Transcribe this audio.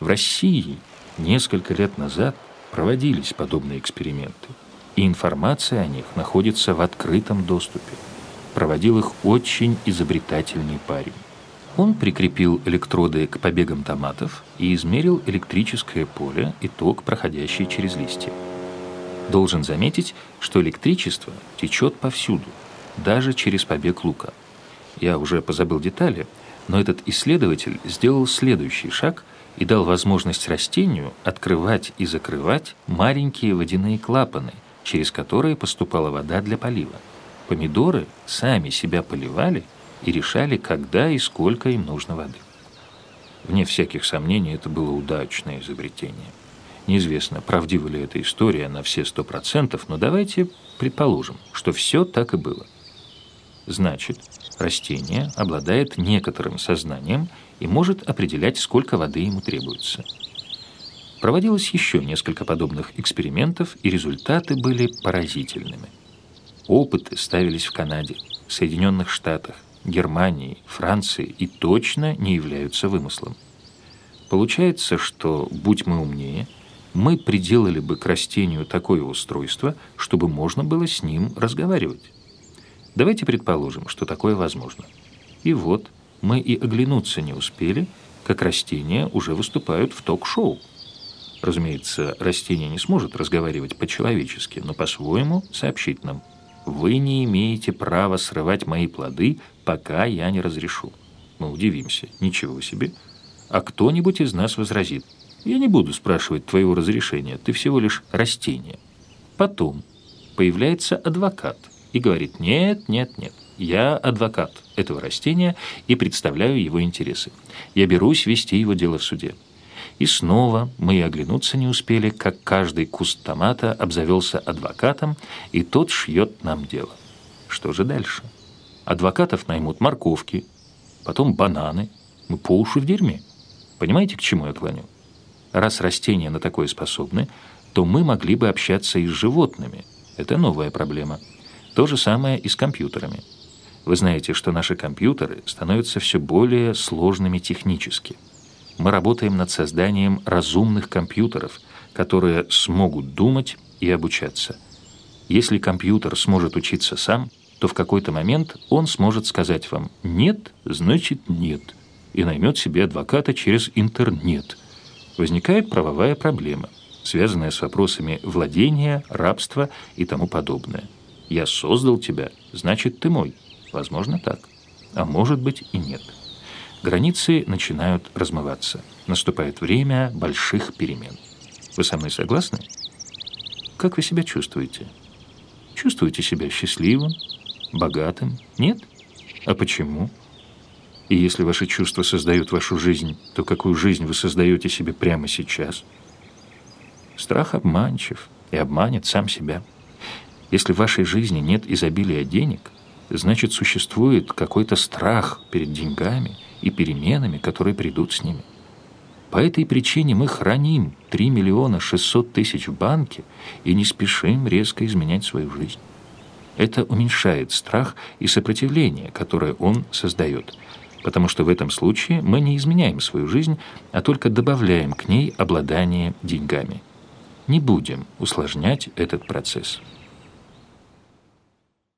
В России несколько лет назад проводились подобные эксперименты, и информация о них находится в открытом доступе. Проводил их очень изобретательный парень. Он прикрепил электроды к побегам томатов и измерил электрическое поле и ток, проходящий через листья. Должен заметить, что электричество течет повсюду, даже через побег лука. Я уже позабыл детали, но этот исследователь сделал следующий шаг и дал возможность растению открывать и закрывать маленькие водяные клапаны, через которые поступала вода для полива. Помидоры сами себя поливали и решали, когда и сколько им нужно воды. Вне всяких сомнений, это было удачное изобретение. Неизвестно, правдива ли эта история на все сто процентов, но давайте предположим, что все так и было. Значит, растение обладает некоторым сознанием и может определять, сколько воды ему требуется. Проводилось еще несколько подобных экспериментов, и результаты были поразительными. Опыты ставились в Канаде, Соединенных Штатах, Германии, Франции и точно не являются вымыслом. Получается, что, будь мы умнее, мы приделали бы к растению такое устройство, чтобы можно было с ним разговаривать. Давайте предположим, что такое возможно. И вот мы и оглянуться не успели, как растения уже выступают в ток-шоу. Разумеется, растение не сможет разговаривать по-человечески, но по-своему сообщить нам. Вы не имеете права срывать мои плоды, пока я не разрешу. Мы удивимся. Ничего себе. А кто-нибудь из нас возразит. Я не буду спрашивать твоего разрешения, ты всего лишь растение. Потом появляется адвокат и говорит, нет, нет, нет, я адвокат этого растения и представляю его интересы. Я берусь вести его дело в суде. И снова мы и оглянуться не успели, как каждый куст томата обзавелся адвокатом, и тот шьет нам дело. Что же дальше? Адвокатов наймут морковки, потом бананы. Мы по уши в дерьме. Понимаете, к чему я клоню? Раз растения на такое способны, то мы могли бы общаться и с животными. Это новая проблема. То же самое и с компьютерами. Вы знаете, что наши компьютеры становятся все более сложными технически – мы работаем над созданием разумных компьютеров, которые смогут думать и обучаться. Если компьютер сможет учиться сам, то в какой-то момент он сможет сказать вам «нет, значит нет» и наймет себе адвоката через интернет. Возникает правовая проблема, связанная с вопросами владения, рабства и тому подобное. «Я создал тебя, значит, ты мой». Возможно, так. А может быть и нет. Границы начинают размываться. Наступает время больших перемен. Вы со мной согласны? Как вы себя чувствуете? Чувствуете себя счастливым, богатым? Нет? А почему? И если ваши чувства создают вашу жизнь, то какую жизнь вы создаете себе прямо сейчас? Страх обманчив и обманет сам себя. Если в вашей жизни нет изобилия денег, значит, существует какой-то страх перед деньгами – и переменами, которые придут с ними. По этой причине мы храним 3 миллиона 600 тысяч в банке и не спешим резко изменять свою жизнь. Это уменьшает страх и сопротивление, которое он создает, потому что в этом случае мы не изменяем свою жизнь, а только добавляем к ней обладание деньгами. Не будем усложнять этот процесс.